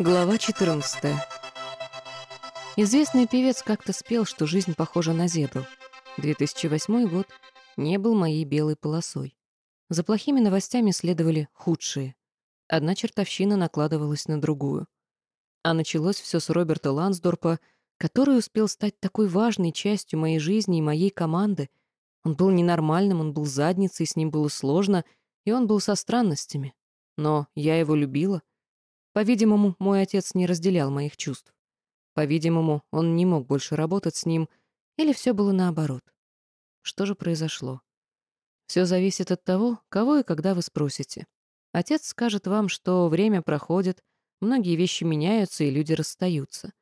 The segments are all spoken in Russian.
Глава 14. Известный певец как-то спел, что жизнь похожа на зебру. 2008 год не был моей белой полосой. За плохими новостями следовали худшие. Одна чертовщина накладывалась на другую. А началось все с Роберта Лансдорпа, который успел стать такой важной частью моей жизни и моей команды. Он был ненормальным, он был задницей, с ним было сложно, и он был со странностями. Но я его любила. По-видимому, мой отец не разделял моих чувств. По-видимому, он не мог больше работать с ним, или все было наоборот. Что же произошло? Все зависит от того, кого и когда вы спросите. Отец скажет вам, что время проходит, многие вещи меняются, и люди расстаются.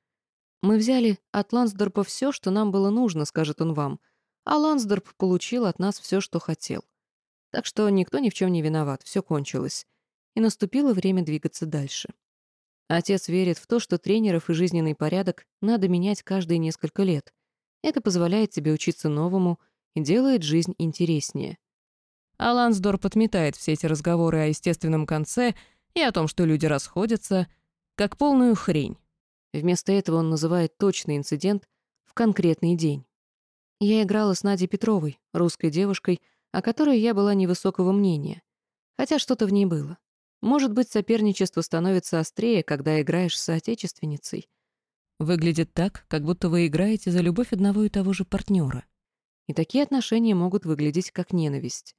Мы взяли от Лансдорпа все, что нам было нужно, скажет он вам, а Лансдорп получил от нас все, что хотел. Так что никто ни в чем не виноват, все кончилось и наступило время двигаться дальше. Отец верит в то, что тренеров и жизненный порядок надо менять каждые несколько лет. Это позволяет тебе учиться новому и делает жизнь интереснее. А Лансдор подметает все эти разговоры о естественном конце и о том, что люди расходятся, как полную хрень. Вместо этого он называет точный инцидент в конкретный день. Я играла с Надей Петровой, русской девушкой, о которой я была невысокого мнения, хотя что-то в ней было. Может быть, соперничество становится острее, когда играешь с соотечественницей. Выглядит так, как будто вы играете за любовь одного и того же партнера. И такие отношения могут выглядеть как ненависть.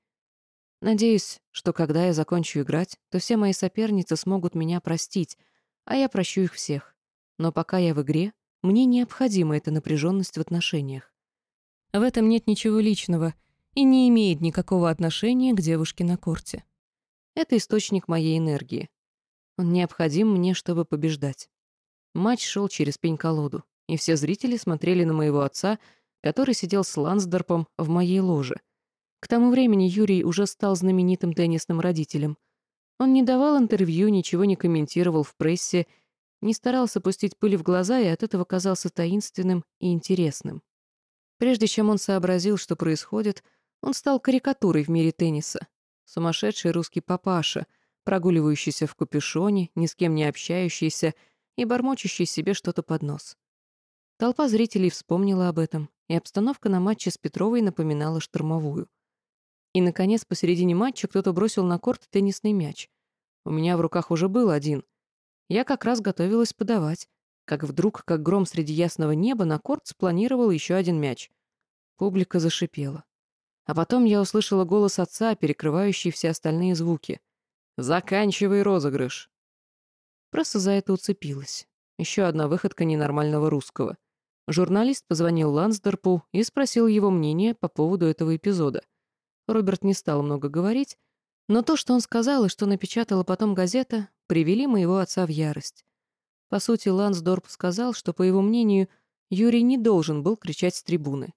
Надеюсь, что когда я закончу играть, то все мои соперницы смогут меня простить, а я прощу их всех. Но пока я в игре, мне необходима эта напряженность в отношениях. В этом нет ничего личного и не имеет никакого отношения к девушке на корте. Это источник моей энергии. Он необходим мне, чтобы побеждать. Матч шел через пень-колоду, и все зрители смотрели на моего отца, который сидел с Лансдорпом в моей ложе. К тому времени Юрий уже стал знаменитым теннисным родителем. Он не давал интервью, ничего не комментировал в прессе, не старался пустить пыль в глаза и от этого казался таинственным и интересным. Прежде чем он сообразил, что происходит, он стал карикатурой в мире тенниса, Сумасшедший русский папаша, прогуливающийся в капюшоне, ни с кем не общающийся и бормочущий себе что-то под нос. Толпа зрителей вспомнила об этом, и обстановка на матче с Петровой напоминала штормовую. И, наконец, посередине матча кто-то бросил на корт теннисный мяч. У меня в руках уже был один. Я как раз готовилась подавать, как вдруг, как гром среди ясного неба, на корт спланировал еще один мяч. Публика зашипела. А потом я услышала голос отца, перекрывающий все остальные звуки. «Заканчивай розыгрыш!» Просто за это уцепилась. Еще одна выходка ненормального русского. Журналист позвонил Лансдорпу и спросил его мнение по поводу этого эпизода. Роберт не стал много говорить, но то, что он сказал и что напечатала потом газета, привели моего отца в ярость. По сути, Лансдорп сказал, что, по его мнению, Юрий не должен был кричать с трибуны.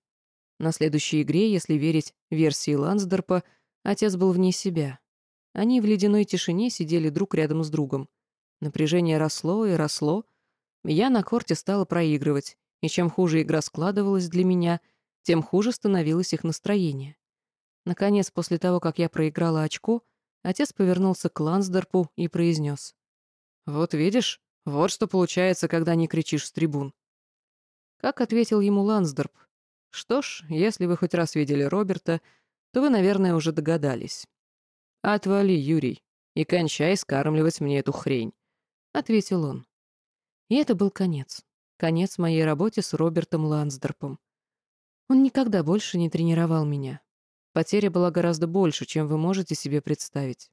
На следующей игре, если верить версии Лансдорпа, отец был вне себя. Они в ледяной тишине сидели друг рядом с другом. Напряжение росло и росло. Я на корте стала проигрывать, и чем хуже игра складывалась для меня, тем хуже становилось их настроение. Наконец, после того, как я проиграла очко, отец повернулся к Лансдорпу и произнес. «Вот видишь, вот что получается, когда не кричишь с трибун». Как ответил ему Лансдорп, что ж, если вы хоть раз видели Роберта, то вы, наверное, уже догадались. «Отвали, Юрий, и кончай скармливать мне эту хрень», — ответил он. И это был конец. Конец моей работе с Робертом Лансдорпом. Он никогда больше не тренировал меня. Потеря была гораздо больше, чем вы можете себе представить.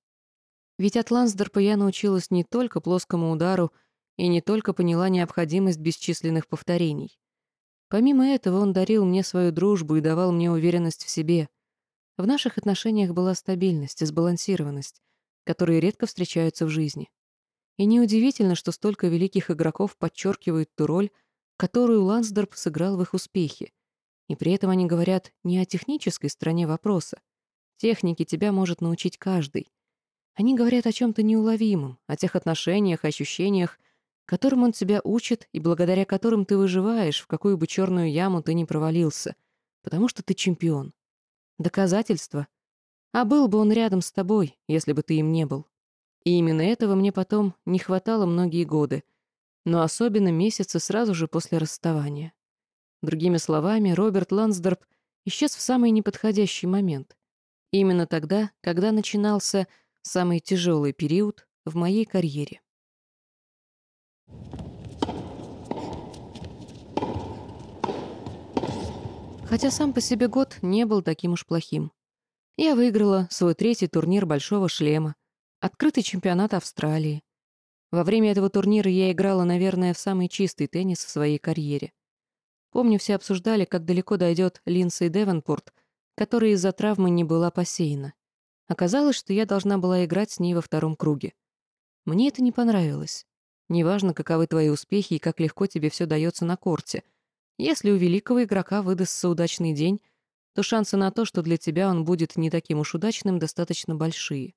Ведь от Лансдорпа я научилась не только плоскому удару и не только поняла необходимость бесчисленных повторений. Помимо этого, он дарил мне свою дружбу и давал мне уверенность в себе. В наших отношениях была стабильность и сбалансированность, которые редко встречаются в жизни. И неудивительно, что столько великих игроков подчеркивают ту роль, которую Лансдорп сыграл в их успехе. И при этом они говорят не о технической стороне вопроса. Техники тебя может научить каждый. Они говорят о чем то неуловимом, о тех отношениях, ощущениях, которым он тебя учит и благодаря которым ты выживаешь, в какую бы черную яму ты ни провалился, потому что ты чемпион. Доказательство. А был бы он рядом с тобой, если бы ты им не был. И именно этого мне потом не хватало многие годы, но особенно месяцы сразу же после расставания. Другими словами, Роберт Лансдорп исчез в самый неподходящий момент. Именно тогда, когда начинался самый тяжелый период в моей карьере. Хотя сам по себе год не был таким уж плохим. Я выиграла свой третий турнир «Большого шлема», открытый чемпионат Австралии. Во время этого турнира я играла, наверное, в самый чистый теннис в своей карьере. Помню, все обсуждали, как далеко дойдет Линдсей Девенпорт, которая из-за травмы не была посеяна. Оказалось, что я должна была играть с ней во втором круге. Мне это не понравилось. Неважно, каковы твои успехи и как легко тебе все дается на корте. Если у великого игрока выдастся удачный день, то шансы на то, что для тебя он будет не таким уж удачным, достаточно большие.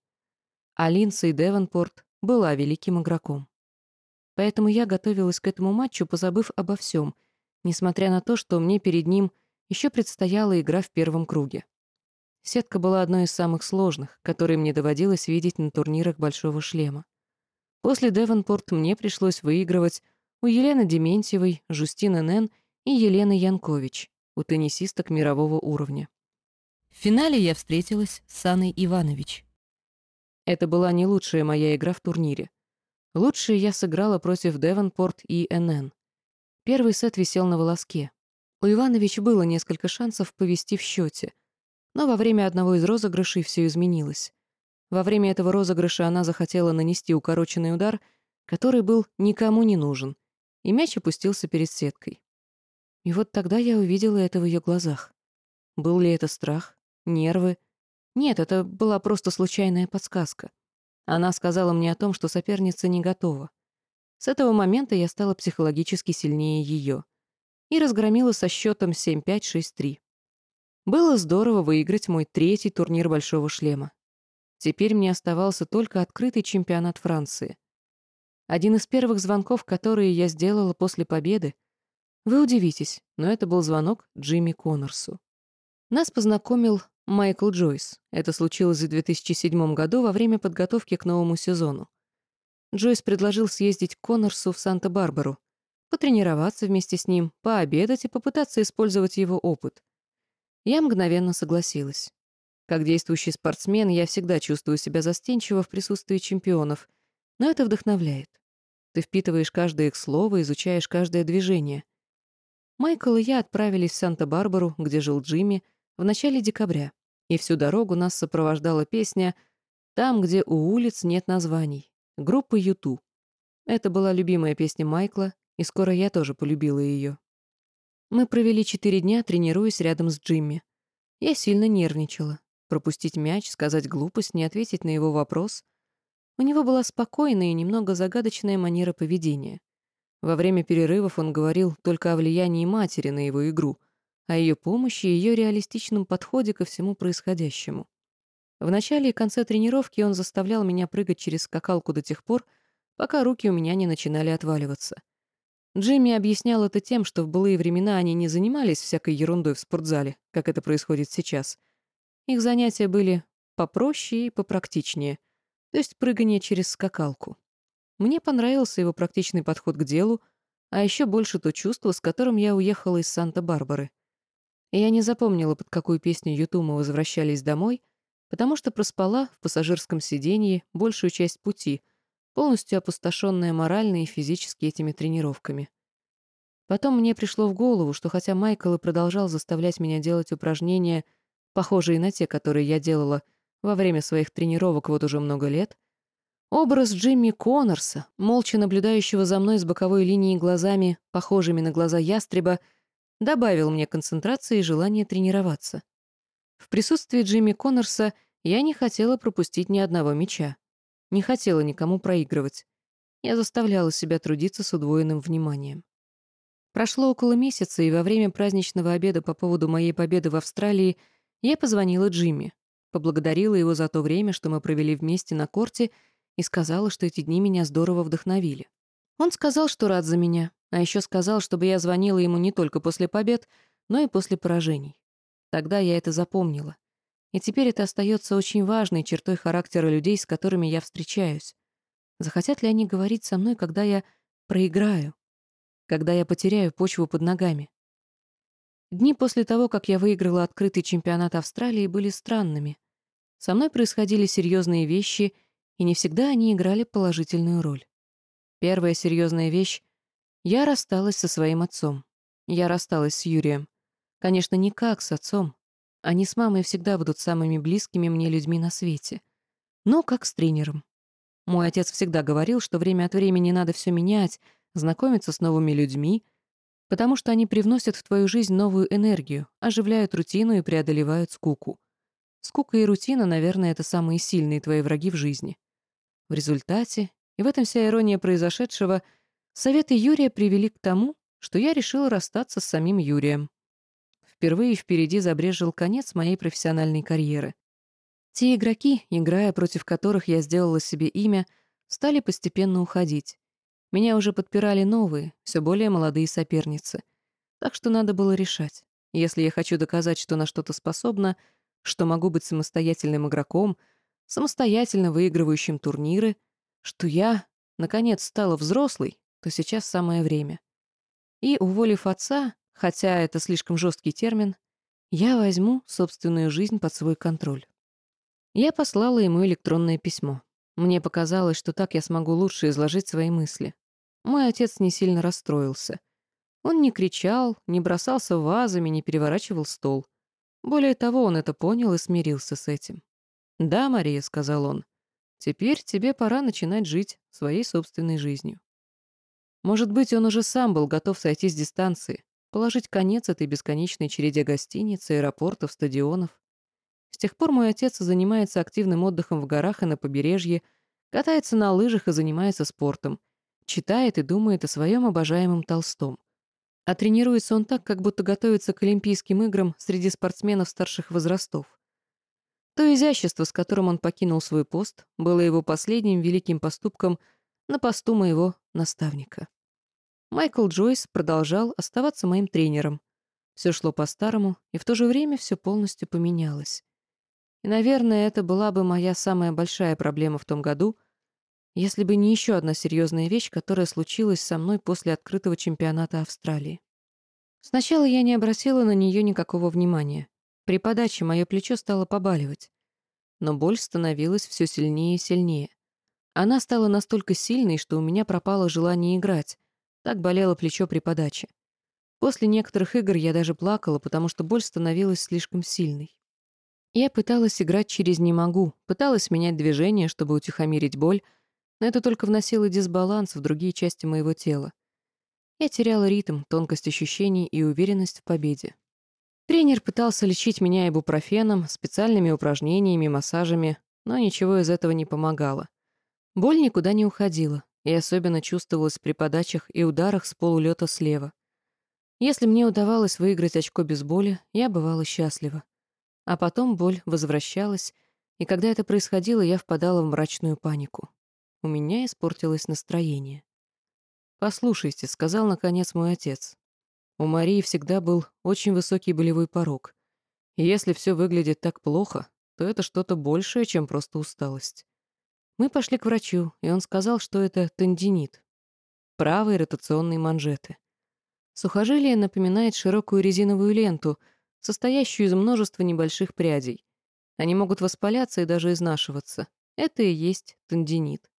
А Линдсей Девенпорт была великим игроком. Поэтому я готовилась к этому матчу, позабыв обо всем — несмотря на то, что мне перед ним еще предстояла игра в первом круге. Сетка была одной из самых сложных, которые мне доводилось видеть на турнирах «Большого шлема». После Девонпорт мне пришлось выигрывать у Елены Дементьевой, Жустины Нен и Елены Янкович, у теннисисток мирового уровня. В финале я встретилась с Анной Иванович. Это была не лучшая моя игра в турнире. Лучшей я сыграла против Девонпорт и НН. Первый сет висел на волоске. У Иванович было несколько шансов повести в счете, но во время одного из розыгрышей все изменилось. Во время этого розыгрыша она захотела нанести укороченный удар, который был никому не нужен, и мяч опустился перед сеткой. И вот тогда я увидела это в ее глазах. Был ли это страх? Нервы? Нет, это была просто случайная подсказка. Она сказала мне о том, что соперница не готова. С этого момента я стала психологически сильнее ее и разгромила со счетом 7-5-6-3. Было здорово выиграть мой третий турнир Большого шлема. Теперь мне оставался только открытый чемпионат Франции. Один из первых звонков, которые я сделала после победы, вы удивитесь, но это был звонок Джимми Коннорсу. Нас познакомил Майкл Джойс. Это случилось в 2007 году во время подготовки к новому сезону. Джойс предложил съездить к Коннорсу в Санта-Барбару, потренироваться вместе с ним, пообедать и попытаться использовать его опыт. Я мгновенно согласилась. Как действующий спортсмен, я всегда чувствую себя застенчиво в присутствии чемпионов, но это вдохновляет. Ты впитываешь каждое их слово, изучаешь каждое движение. Майкл и я отправились в Санта-Барбару, где жил Джимми, в начале декабря, и всю дорогу нас сопровождала песня «Там, где у улиц нет названий» группы Юту. Это была любимая песня Майкла, и скоро я тоже полюбила ее. Мы провели четыре дня, тренируясь рядом с Джимми. Я сильно нервничала. Пропустить мяч, сказать глупость, не ответить на его вопрос. У него была спокойная и немного загадочная манера поведения. Во время перерывов он говорил только о влиянии матери на его игру, о ее помощи и ее реалистичном подходе ко всему происходящему. В начале и конце тренировки он заставлял меня прыгать через скакалку до тех пор, пока руки у меня не начинали отваливаться. Джимми объяснял это тем, что в былые времена они не занимались всякой ерундой в спортзале, как это происходит сейчас. Их занятия были попроще и попрактичнее, то есть прыгание через скакалку. Мне понравился его практичный подход к делу, а еще больше то чувство, с которым я уехала из Санта-Барбары. Я не запомнила, под какую песню Юту мы возвращались домой — потому что проспала в пассажирском сиденье большую часть пути, полностью опустошенная морально и физически этими тренировками. Потом мне пришло в голову, что хотя Майкл и продолжал заставлять меня делать упражнения, похожие на те, которые я делала во время своих тренировок вот уже много лет, образ Джимми Коннорса, молча наблюдающего за мной с боковой линии глазами, похожими на глаза ястреба, добавил мне концентрации и желание тренироваться. В присутствии Джимми Коннорса я не хотела пропустить ни одного мяча. Не хотела никому проигрывать. Я заставляла себя трудиться с удвоенным вниманием. Прошло около месяца, и во время праздничного обеда по поводу моей победы в Австралии я позвонила Джимми, поблагодарила его за то время, что мы провели вместе на корте, и сказала, что эти дни меня здорово вдохновили. Он сказал, что рад за меня, а еще сказал, чтобы я звонила ему не только после побед, но и после поражений. Тогда я это запомнила. И теперь это остается очень важной чертой характера людей, с которыми я встречаюсь. Захотят ли они говорить со мной, когда я проиграю? Когда я потеряю почву под ногами? Дни после того, как я выиграла открытый чемпионат Австралии, были странными. Со мной происходили серьезные вещи, и не всегда они играли положительную роль. Первая серьезная вещь — я рассталась со своим отцом. Я рассталась с Юрием. Конечно, не как с отцом. Они с мамой всегда будут самыми близкими мне людьми на свете. Но как с тренером. Мой отец всегда говорил, что время от времени надо все менять, знакомиться с новыми людьми, потому что они привносят в твою жизнь новую энергию, оживляют рутину и преодолевают скуку. Скука и рутина, наверное, это самые сильные твои враги в жизни. В результате, и в этом вся ирония произошедшего, советы Юрия привели к тому, что я решила расстаться с самим Юрием. Впервые впереди забрежил конец моей профессиональной карьеры. Те игроки, играя против которых я сделала себе имя, стали постепенно уходить. Меня уже подпирали новые, все более молодые соперницы. Так что надо было решать. Если я хочу доказать, что на что-то способна, что могу быть самостоятельным игроком, самостоятельно выигрывающим турниры, что я, наконец, стала взрослой, то сейчас самое время. И, уволив отца, хотя это слишком жесткий термин, я возьму собственную жизнь под свой контроль. Я послала ему электронное письмо. Мне показалось, что так я смогу лучше изложить свои мысли. Мой отец не сильно расстроился. Он не кричал, не бросался вазами, не переворачивал стол. Более того, он это понял и смирился с этим. «Да, Мария», — сказал он, — «теперь тебе пора начинать жить своей собственной жизнью». Может быть, он уже сам был готов сойти с дистанции, положить конец этой бесконечной череде гостиниц, аэропортов, стадионов. С тех пор мой отец занимается активным отдыхом в горах и на побережье, катается на лыжах и занимается спортом — читает и думает о своем обожаемом Толстом. А тренируется он так, как будто готовится к Олимпийским играм среди спортсменов старших возрастов. То изящество, с которым он покинул свой пост, было его последним великим поступком на посту моего наставника. Майкл Джойс продолжал оставаться моим тренером. Все шло по-старому, и в то же время все полностью поменялось. И, наверное, это была бы моя самая большая проблема в том году — если бы не еще одна серьезная вещь, которая случилась со мной после открытого чемпионата Австралии. Сначала я не обратила на нее никакого внимания. При подаче мое плечо стало побаливать. Но боль становилась все сильнее и сильнее. Она стала настолько сильной, что у меня пропало желание играть. Так болело плечо при подаче. После некоторых игр я даже плакала, потому что боль становилась слишком сильной. Я пыталась играть через «не могу», пыталась менять движение, чтобы утихомирить боль, но это только вносило дисбаланс в другие части моего тела. Я теряла ритм, тонкость ощущений и уверенность в победе. Тренер пытался лечить меня ибупрофеном, специальными упражнениями, массажами, но ничего из этого не помогало. Боль никуда не уходила, и особенно чувствовалась при подачах и ударах с полулета слева. Если мне удавалось выиграть очко без боли, я бывала счастлива. А потом боль возвращалась, и когда это происходило, я впадала в мрачную панику. У меня испортилось настроение. «Послушайте», — сказал наконец мой отец. «У Марии всегда был очень высокий болевой порог. И если все выглядит так плохо, то это что-то большее, чем просто усталость. Мы пошли к врачу, и он сказал, что это тендинит. Правые ротационные манжеты. Сухожилие напоминает широкую резиновую ленту, состоящую из множества небольших прядей. Они могут воспаляться и даже изнашиваться. Это и есть тендинит.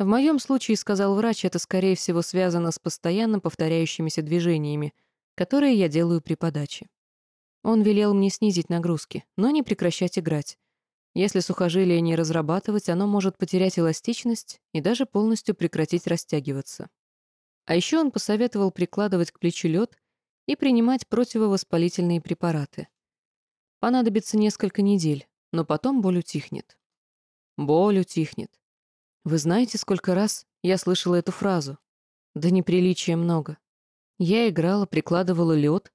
В моем случае, сказал врач, это, скорее всего, связано с постоянно повторяющимися движениями, которые я делаю при подаче. Он велел мне снизить нагрузки, но не прекращать играть. Если сухожилие не разрабатывать, оно может потерять эластичность и даже полностью прекратить растягиваться. А еще он посоветовал прикладывать к плечу лед и принимать противовоспалительные препараты. Понадобится несколько недель, но потом боль утихнет. Боль утихнет. Вы знаете, сколько раз я слышала эту фразу? Да неприличия много. Я играла, прикладывала лед,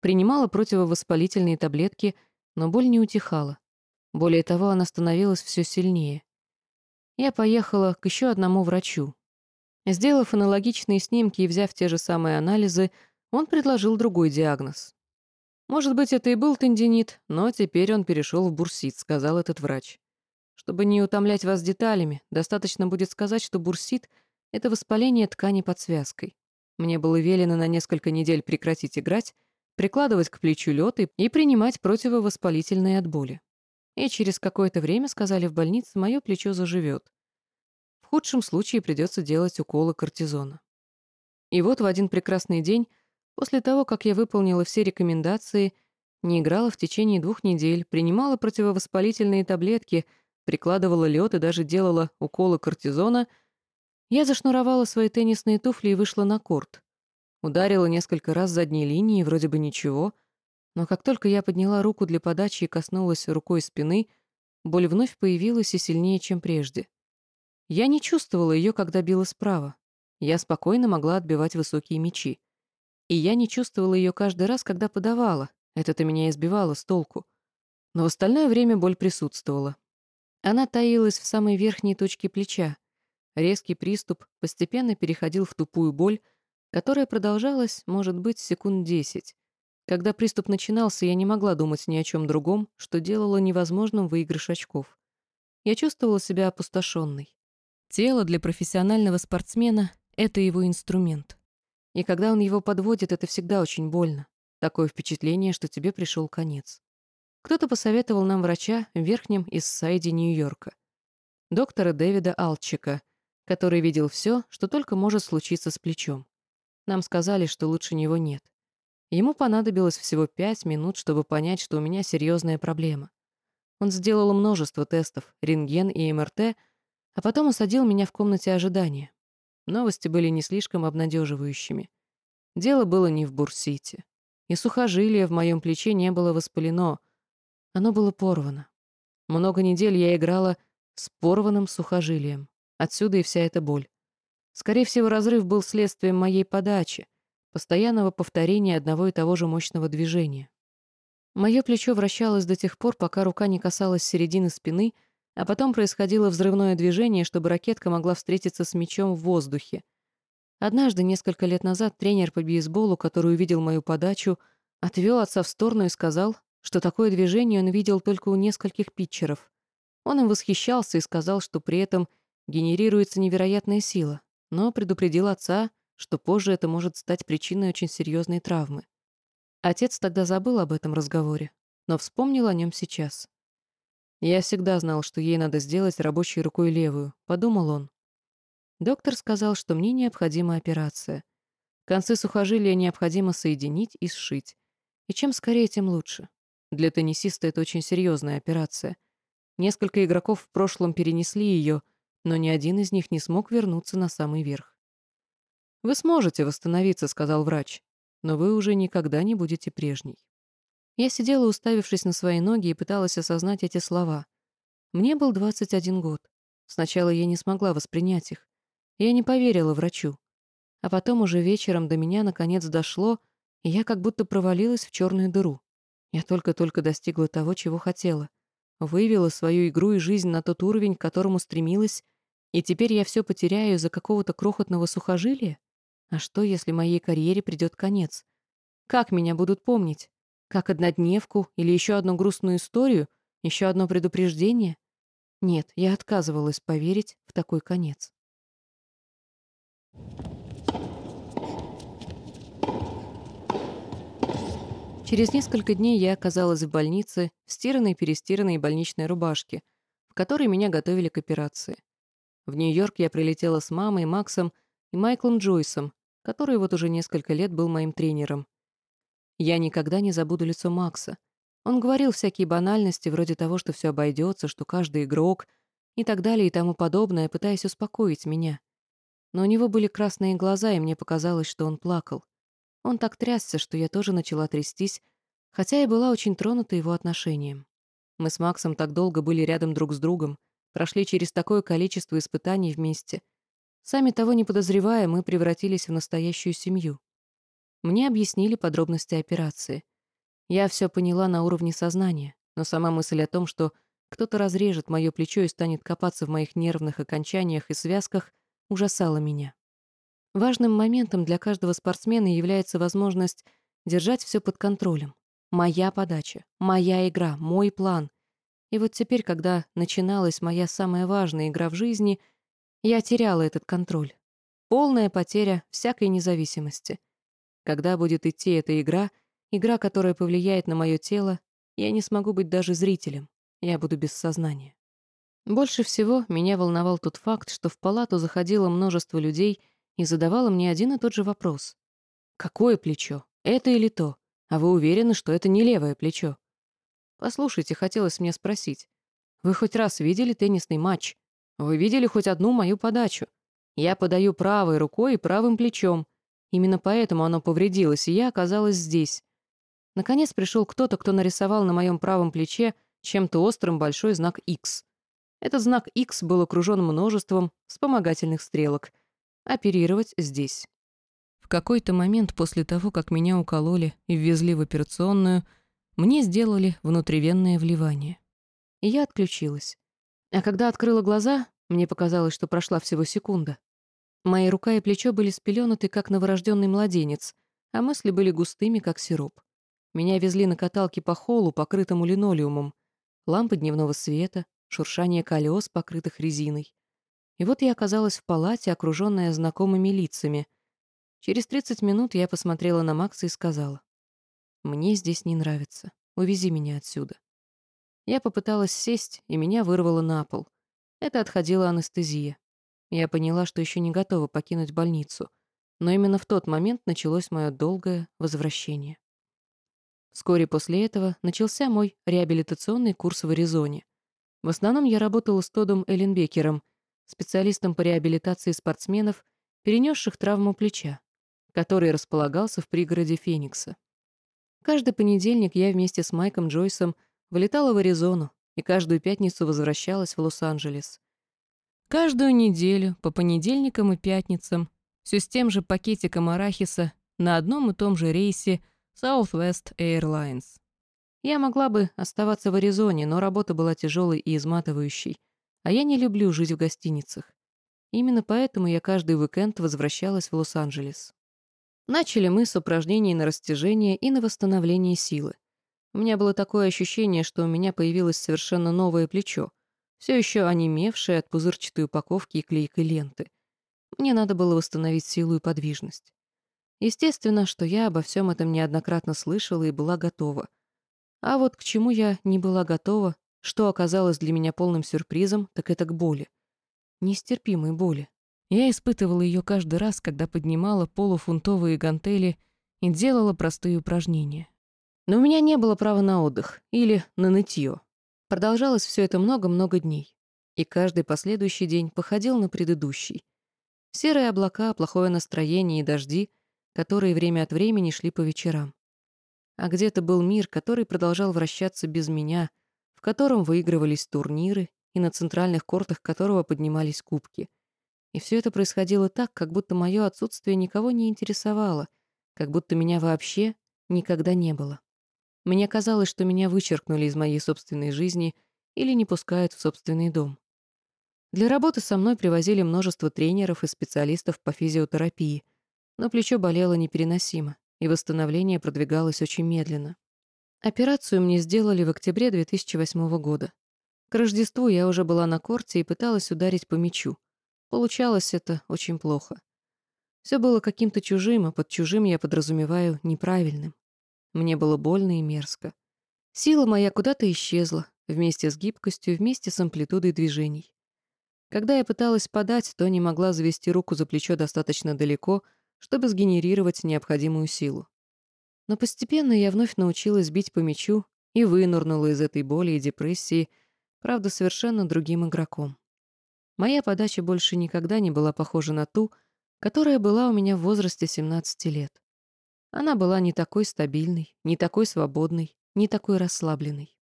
принимала противовоспалительные таблетки, но боль не утихала. Более того, она становилась все сильнее. Я поехала к еще одному врачу. Сделав аналогичные снимки и взяв те же самые анализы, он предложил другой диагноз. «Может быть, это и был тендинит, но теперь он перешел в бурсит», — сказал этот врач. Чтобы не утомлять вас деталями, достаточно будет сказать, что бурсит — это воспаление ткани под связкой. Мне было велено на несколько недель прекратить играть, прикладывать к плечу лед и, принимать противовоспалительные от боли. И через какое-то время, сказали в больнице, мое плечо заживет. В худшем случае придется делать уколы кортизона. И вот в один прекрасный день После того, как я выполнила все рекомендации, не играла в течение двух недель, принимала противовоспалительные таблетки, прикладывала лед и даже делала уколы кортизона, я зашнуровала свои теннисные туфли и вышла на корт. Ударила несколько раз задней линии, вроде бы ничего, но как только я подняла руку для подачи и коснулась рукой спины, боль вновь появилась и сильнее, чем прежде. Я не чувствовала ее, когда била справа. Я спокойно могла отбивать высокие мячи и я не чувствовала ее каждый раз, когда подавала. Это-то меня избивало с толку. Но в остальное время боль присутствовала. Она таилась в самой верхней точке плеча. Резкий приступ постепенно переходил в тупую боль, которая продолжалась, может быть, секунд десять. Когда приступ начинался, я не могла думать ни о чем другом, что делало невозможным выигрыш очков. Я чувствовала себя опустошенной. Тело для профессионального спортсмена — это его инструмент. И когда он его подводит, это всегда очень больно. Такое впечатление, что тебе пришел конец. Кто-то посоветовал нам врача в верхнем из Сайди Нью-Йорка. Доктора Дэвида Алчика, который видел все, что только может случиться с плечом. Нам сказали, что лучше него нет. Ему понадобилось всего пять минут, чтобы понять, что у меня серьезная проблема. Он сделал множество тестов, рентген и МРТ, а потом усадил меня в комнате ожидания. Новости были не слишком обнадеживающими. Дело было не в Бурсите. И сухожилие в моем плече не было воспалено. Оно было порвано. Много недель я играла с порванным сухожилием. Отсюда и вся эта боль. Скорее всего, разрыв был следствием моей подачи, постоянного повторения одного и того же мощного движения. Мое плечо вращалось до тех пор, пока рука не касалась середины спины — а потом происходило взрывное движение, чтобы ракетка могла встретиться с мячом в воздухе. Однажды, несколько лет назад, тренер по бейсболу, который увидел мою подачу, отвел отца в сторону и сказал, что такое движение он видел только у нескольких питчеров. Он им восхищался и сказал, что при этом генерируется невероятная сила, но предупредил отца, что позже это может стать причиной очень серьезной травмы. Отец тогда забыл об этом разговоре, но вспомнил о нем сейчас. Я всегда знал, что ей надо сделать рабочей рукой левую, подумал он. Доктор сказал, что мне необходима операция. Концы сухожилия необходимо соединить и сшить. И чем скорее, тем лучше. Для теннисиста это очень серьезная операция. Несколько игроков в прошлом перенесли ее, но ни один из них не смог вернуться на самый верх. «Вы сможете восстановиться», — сказал врач, «но вы уже никогда не будете прежней». Я сидела, уставившись на свои ноги, и пыталась осознать эти слова. Мне был 21 год. Сначала я не смогла воспринять их. Я не поверила врачу. А потом уже вечером до меня наконец дошло, и я как будто провалилась в черную дыру. Я только-только достигла того, чего хотела. Вывела свою игру и жизнь на тот уровень, к которому стремилась, и теперь я все потеряю из-за какого-то крохотного сухожилия? А что, если моей карьере придет конец? Как меня будут помнить? Как однодневку или еще одну грустную историю, еще одно предупреждение? Нет, я отказывалась поверить в такой конец. Через несколько дней я оказалась в больнице в стиранной-перестиранной больничной рубашке, в которой меня готовили к операции. В Нью-Йорк я прилетела с мамой, Максом и Майклом Джойсом, который вот уже несколько лет был моим тренером. Я никогда не забуду лицо Макса. Он говорил всякие банальности, вроде того, что все обойдется, что каждый игрок и так далее и тому подобное, пытаясь успокоить меня. Но у него были красные глаза, и мне показалось, что он плакал. Он так трясся, что я тоже начала трястись, хотя и была очень тронута его отношением. Мы с Максом так долго были рядом друг с другом, прошли через такое количество испытаний вместе. Сами того не подозревая, мы превратились в настоящую семью. Мне объяснили подробности операции. Я все поняла на уровне сознания, но сама мысль о том, что кто-то разрежет мое плечо и станет копаться в моих нервных окончаниях и связках, ужасала меня. Важным моментом для каждого спортсмена является возможность держать все под контролем. Моя подача, моя игра, мой план. И вот теперь, когда начиналась моя самая важная игра в жизни, я теряла этот контроль. Полная потеря всякой независимости. Когда будет идти эта игра, игра, которая повлияет на мое тело, я не смогу быть даже зрителем. Я буду без сознания. Больше всего меня волновал тот факт, что в палату заходило множество людей и задавало мне один и тот же вопрос. «Какое плечо? Это или то? А вы уверены, что это не левое плечо?» «Послушайте, хотелось мне спросить. Вы хоть раз видели теннисный матч? Вы видели хоть одну мою подачу? Я подаю правой рукой и правым плечом. Именно поэтому оно повредилось, и я оказалась здесь. Наконец пришел кто-то, кто нарисовал на моем правом плече чем-то острым большой знак X. Этот знак X был окружен множеством вспомогательных стрелок. Оперировать здесь. В какой-то момент после того, как меня укололи и ввезли в операционную, мне сделали внутривенное вливание. И я отключилась. А когда открыла глаза, мне показалось, что прошла всего секунда. Мои рука и плечо были спеленуты, как новорожденный младенец, а мысли были густыми, как сироп. Меня везли на каталке по холлу, покрытому линолеумом. Лампы дневного света, шуршание колес, покрытых резиной. И вот я оказалась в палате, окруженная знакомыми лицами. Через 30 минут я посмотрела на Макса и сказала. «Мне здесь не нравится. Увези меня отсюда». Я попыталась сесть, и меня вырвало на пол. Это отходила анестезия. Я поняла, что еще не готова покинуть больницу. Но именно в тот момент началось мое долгое возвращение. Вскоре после этого начался мой реабилитационный курс в Аризоне. В основном я работала с Тодом Элленбекером, специалистом по реабилитации спортсменов, перенесших травму плеча, который располагался в пригороде Феникса. Каждый понедельник я вместе с Майком Джойсом вылетала в Аризону и каждую пятницу возвращалась в Лос-Анджелес. Каждую неделю, по понедельникам и пятницам, все с тем же пакетиком арахиса на одном и том же рейсе Southwest Airlines. Я могла бы оставаться в Аризоне, но работа была тяжелой и изматывающей, а я не люблю жить в гостиницах. Именно поэтому я каждый уикенд возвращалась в Лос-Анджелес. Начали мы с упражнений на растяжение и на восстановление силы. У меня было такое ощущение, что у меня появилось совершенно новое плечо, все еще онемевшее от пузырчатой упаковки и клейкой ленты. Мне надо было восстановить силу и подвижность. Естественно, что я обо всем этом неоднократно слышала и была готова — а вот к чему я не была готова, что оказалось для меня полным сюрпризом, так это к боли. Нестерпимой боли. Я испытывала ее каждый раз, когда поднимала полуфунтовые гантели и делала простые упражнения. Но у меня не было права на отдых или на нытье. Продолжалось все это много-много дней. И каждый последующий день походил на предыдущий. Серые облака, плохое настроение и дожди, которые время от времени шли по вечерам а где-то был мир, который продолжал вращаться без меня, в котором выигрывались турниры и на центральных кортах которого поднимались кубки. И все это происходило так, как будто мое отсутствие никого не интересовало, как будто меня вообще никогда не было. Мне казалось, что меня вычеркнули из моей собственной жизни или не пускают в собственный дом. Для работы со мной привозили множество тренеров и специалистов по физиотерапии, но плечо болело непереносимо и восстановление продвигалось очень медленно. Операцию мне сделали в октябре 2008 года. К Рождеству я уже была на корте и пыталась ударить по мячу. Получалось это очень плохо. Все было каким-то чужим, а под чужим я подразумеваю неправильным. Мне было больно и мерзко. Сила моя куда-то исчезла, вместе с гибкостью, вместе с амплитудой движений. Когда я пыталась подать, то не могла завести руку за плечо достаточно далеко — чтобы сгенерировать необходимую силу. Но постепенно я вновь научилась бить по мячу и вынырнула из этой боли и депрессии, правда, совершенно другим игроком. Моя подача больше никогда не была похожа на ту, которая была у меня в возрасте 17 лет. Она была не такой стабильной, не такой свободной, не такой расслабленной.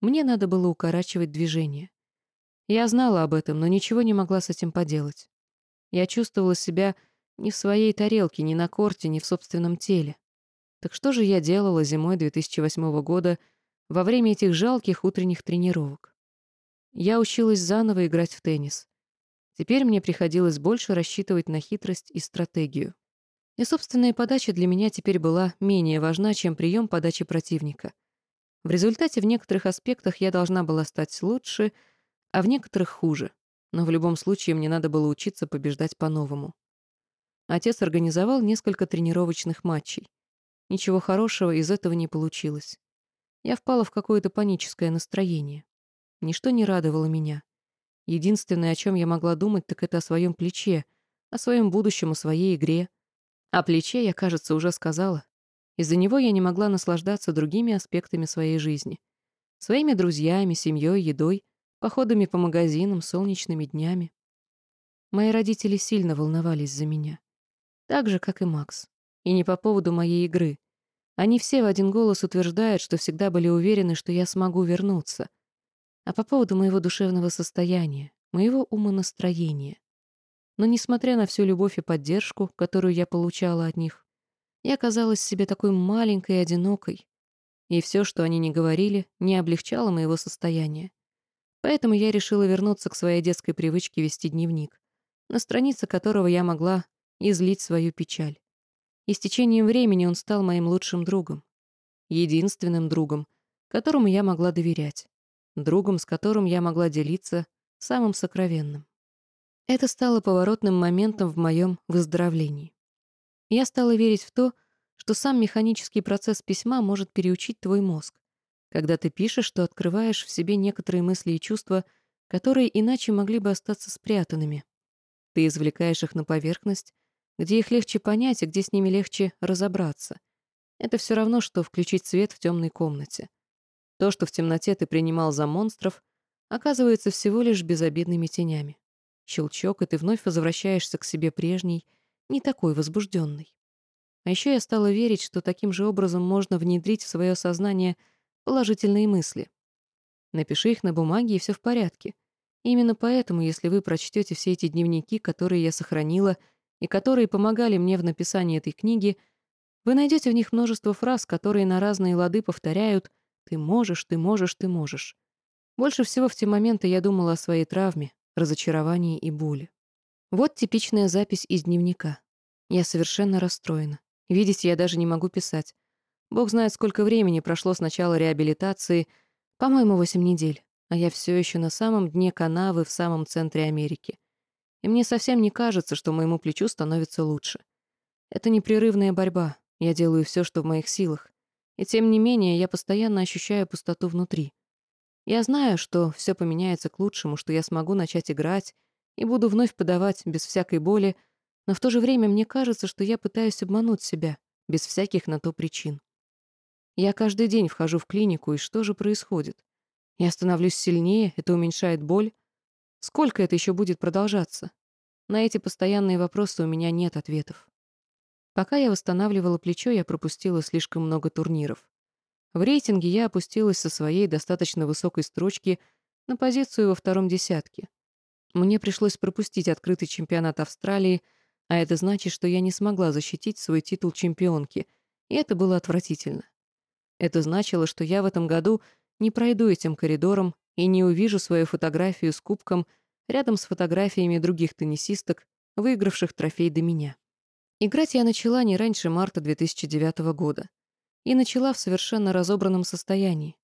Мне надо было укорачивать движение. Я знала об этом, но ничего не могла с этим поделать. Я чувствовала себя ни в своей тарелке, ни на корте, ни в собственном теле. Так что же я делала зимой 2008 года во время этих жалких утренних тренировок? Я училась заново играть в теннис. Теперь мне приходилось больше рассчитывать на хитрость и стратегию. И собственная подача для меня теперь была менее важна, чем прием подачи противника. В результате в некоторых аспектах я должна была стать лучше, а в некоторых хуже. Но в любом случае мне надо было учиться побеждать по-новому. Отец организовал несколько тренировочных матчей. Ничего хорошего из этого не получилось. Я впала в какое-то паническое настроение. Ничто не радовало меня. Единственное, о чем я могла думать, так это о своем плече, о своем будущем, о своей игре. О плече я, кажется, уже сказала. Из-за него я не могла наслаждаться другими аспектами своей жизни. Своими друзьями, семьей, едой, походами по магазинам, солнечными днями. Мои родители сильно волновались за меня. Так же, как и Макс. И не по поводу моей игры. Они все в один голос утверждают, что всегда были уверены, что я смогу вернуться. А по поводу моего душевного состояния, моего умонастроения. Но несмотря на всю любовь и поддержку, которую я получала от них, я казалась себе такой маленькой и одинокой. И все, что они не говорили, не облегчало моего состояния. Поэтому я решила вернуться к своей детской привычке вести дневник, на странице которого я могла излить свою печаль. И с течением времени он стал моим лучшим другом. Единственным другом, которому я могла доверять. Другом, с которым я могла делиться самым сокровенным. Это стало поворотным моментом в моем выздоровлении. Я стала верить в то, что сам механический процесс письма может переучить твой мозг. Когда ты пишешь, что открываешь в себе некоторые мысли и чувства, которые иначе могли бы остаться спрятанными. Ты извлекаешь их на поверхность, где их легче понять и где с ними легче разобраться. Это все равно, что включить свет в темной комнате. То, что в темноте ты принимал за монстров, оказывается всего лишь безобидными тенями. Щелчок, и ты вновь возвращаешься к себе прежней, не такой возбужденной. А еще я стала верить, что таким же образом можно внедрить в свое сознание положительные мысли. Напиши их на бумаге, и все в порядке. именно поэтому, если вы прочтете все эти дневники, которые я сохранила и которые помогали мне в написании этой книги, вы найдете в них множество фраз, которые на разные лады повторяют «ты можешь, ты можешь, ты можешь». Больше всего в те моменты я думала о своей травме, разочаровании и боли. Вот типичная запись из дневника. Я совершенно расстроена. Видите, я даже не могу писать. Бог знает, сколько времени прошло с начала реабилитации, по-моему, восемь недель, а я все еще на самом дне канавы в самом центре Америки. И мне совсем не кажется, что моему плечу становится лучше. Это непрерывная борьба, я делаю все, что в моих силах. И тем не менее, я постоянно ощущаю пустоту внутри. Я знаю, что все поменяется к лучшему, что я смогу начать играть и буду вновь подавать без всякой боли, но в то же время мне кажется, что я пытаюсь обмануть себя, без всяких на то причин. Я каждый день вхожу в клинику, и что же происходит? Я становлюсь сильнее, это уменьшает боль. Сколько это еще будет продолжаться? На эти постоянные вопросы у меня нет ответов. Пока я восстанавливала плечо, я пропустила слишком много турниров. В рейтинге я опустилась со своей достаточно высокой строчки на позицию во втором десятке. Мне пришлось пропустить открытый чемпионат Австралии, а это значит, что я не смогла защитить свой титул чемпионки, и это было отвратительно. Это значило, что я в этом году не пройду этим коридором и не увижу свою фотографию с кубком рядом с фотографиями других теннисисток, выигравших трофей до меня. Играть я начала не раньше марта 2009 года и начала в совершенно разобранном состоянии.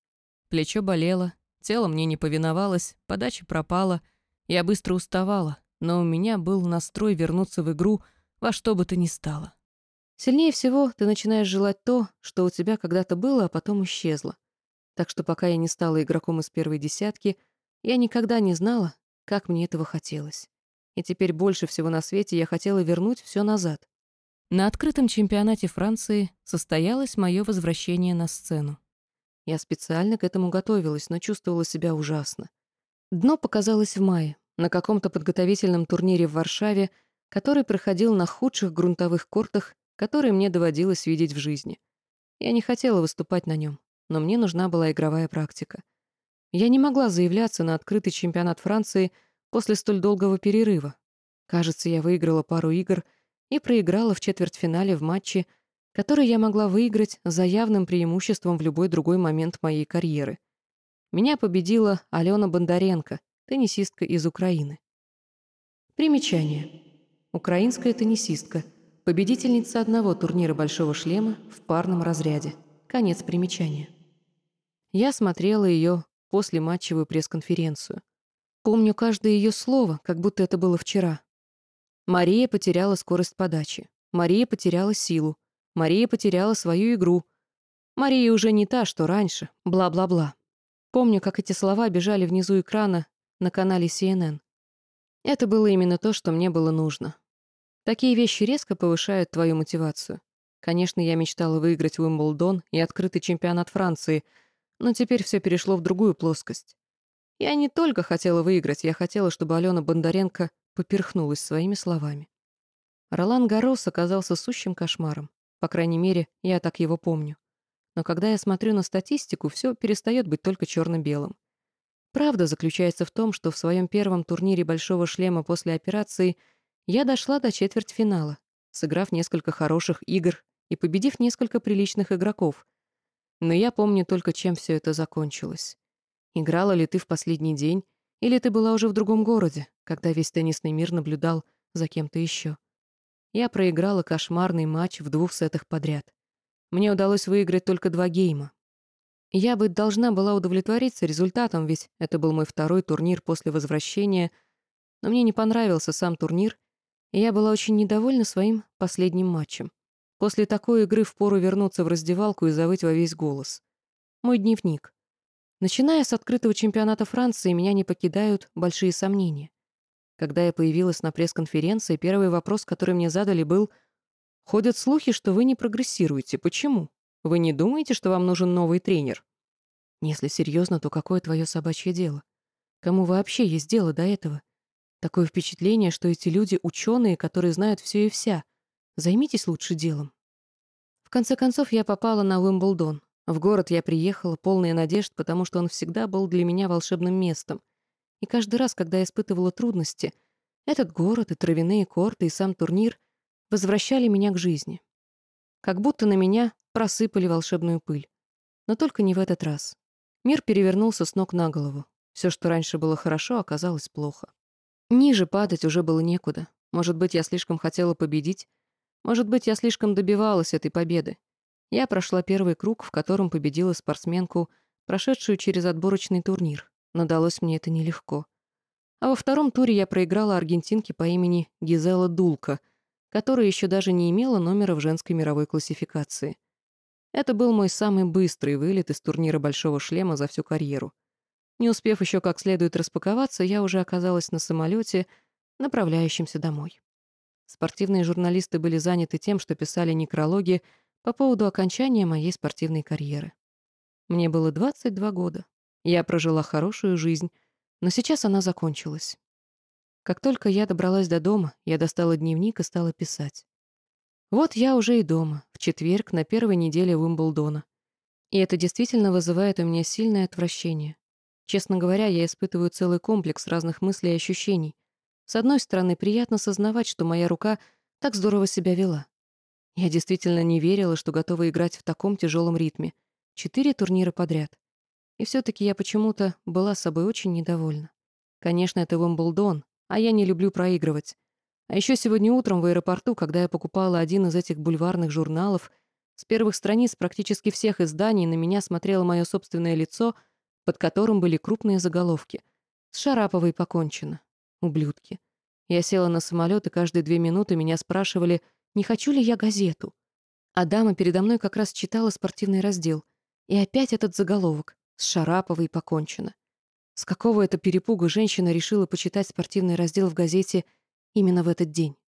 Плечо болело, тело мне не повиновалось, подача пропала, я быстро уставала, но у меня был настрой вернуться в игру во что бы то ни стало. Сильнее всего ты начинаешь желать то, что у тебя когда-то было, а потом исчезло. Так что пока я не стала игроком из первой десятки, я никогда не знала, как мне этого хотелось. И теперь больше всего на свете я хотела вернуть все назад. На открытом чемпионате Франции состоялось мое возвращение на сцену. Я специально к этому готовилась, но чувствовала себя ужасно. Дно показалось в мае, на каком-то подготовительном турнире в Варшаве, который проходил на худших грунтовых кортах, которые мне доводилось видеть в жизни. Я не хотела выступать на нем, но мне нужна была игровая практика. Я не могла заявляться на открытый чемпионат Франции после столь долгого перерыва. Кажется, я выиграла пару игр — и проиграла в четвертьфинале в матче, который я могла выиграть за явным преимуществом в любой другой момент моей карьеры. Меня победила Алена Бондаренко, теннисистка из Украины. Примечание. Украинская теннисистка, Победительница одного турнира «Большого шлема» в парном разряде. Конец примечания. Я смотрела ее после матчевую пресс-конференцию. Помню каждое ее слово, как будто это было вчера. Мария потеряла скорость подачи. Мария потеряла силу. Мария потеряла свою игру. Мария уже не та, что раньше. Бла-бла-бла. Помню, как эти слова бежали внизу экрана на канале CNN. Это было именно то, что мне было нужно. Такие вещи резко повышают твою мотивацию. Конечно, я мечтала выиграть Уимблдон и открытый чемпионат Франции, но теперь все перешло в другую плоскость. Я не только хотела выиграть, я хотела, чтобы Алена Бондаренко поперхнулась своими словами. Ролан Гарос оказался сущим кошмаром. По крайней мере, я так его помню. Но когда я смотрю на статистику, все перестает быть только черно-белым. Правда заключается в том, что в своем первом турнире «Большого шлема» после операции я дошла до четвертьфинала, сыграв несколько хороших игр и победив несколько приличных игроков. Но я помню только, чем все это закончилось. Играла ли ты в последний день, или ты была уже в другом городе, когда весь теннисный мир наблюдал за кем-то еще. Я проиграла кошмарный матч в двух сетах подряд. Мне удалось выиграть только два гейма, я бы должна была удовлетвориться результатом, ведь это был мой второй турнир после возвращения, но мне не понравился сам турнир, и я была очень недовольна своим последним матчем. После такой игры впору вернуться в раздевалку и завыть во весь голос. Мой дневник. Начиная с открытого чемпионата Франции, меня не покидают большие сомнения. Когда я появилась на пресс-конференции, первый вопрос, который мне задали, был «Ходят слухи, что вы не прогрессируете. Почему?» Вы не думаете, что вам нужен новый тренер? Если серьезно, то какое твое собачье дело? Кому вообще есть дело до этого? Такое впечатление, что эти люди — ученые, которые знают все и вся. Займитесь лучше делом. В конце концов, я попала на Уимблдон. В город я приехала, полная надежд, потому что он всегда был для меня волшебным местом. И каждый раз, когда я испытывала трудности, этот город и травяные корты, и сам турнир возвращали меня к жизни. Как будто на меня просыпали волшебную пыль. Но только не в этот раз. Мир перевернулся с ног на голову. Все, что раньше было хорошо, оказалось плохо. Ниже падать уже было некуда. Может быть, я слишком хотела победить. Может быть, я слишком добивалась этой победы. Я прошла первый круг, в котором победила спортсменку, прошедшую через отборочный турнир. Но далось мне это нелегко. А во втором туре я проиграла аргентинке по имени Гизела Дулка, которая еще даже не имела номера в женской мировой классификации. Это был мой самый быстрый вылет из турнира «Большого шлема» за всю карьеру. Не успев еще как следует распаковаться, я уже оказалась на самолете, направляющемся домой. Спортивные журналисты были заняты тем, что писали некрологи по поводу окончания моей спортивной карьеры. Мне было 22 года. Я прожила хорошую жизнь, но сейчас она закончилась. Как только я добралась до дома, я достала дневник и стала писать. Вот я уже и дома, в четверг, на первой неделе Уимблдона. И это действительно вызывает у меня сильное отвращение. Честно говоря, я испытываю целый комплекс разных мыслей и ощущений. С одной стороны, приятно сознавать, что моя рука так здорово себя вела. Я действительно не верила, что готова играть в таком тяжелом ритме. Четыре турнира подряд. И все таки я почему-то была собой очень недовольна. Конечно, это Уимблдон, а я не люблю проигрывать. А еще сегодня утром в аэропорту, когда я покупала один из этих бульварных журналов, с первых страниц практически всех изданий на меня смотрело мое собственное лицо, под которым были крупные заголовки. С Шараповой покончено. Ублюдки. Я села на самолет, и каждые две минуты меня спрашивали, не хочу ли я газету. А дама передо мной как раз читала спортивный раздел. И опять этот заголовок. С Шараповой покончено. С какого это перепуга женщина решила почитать спортивный раздел в газете «Именно в этот день.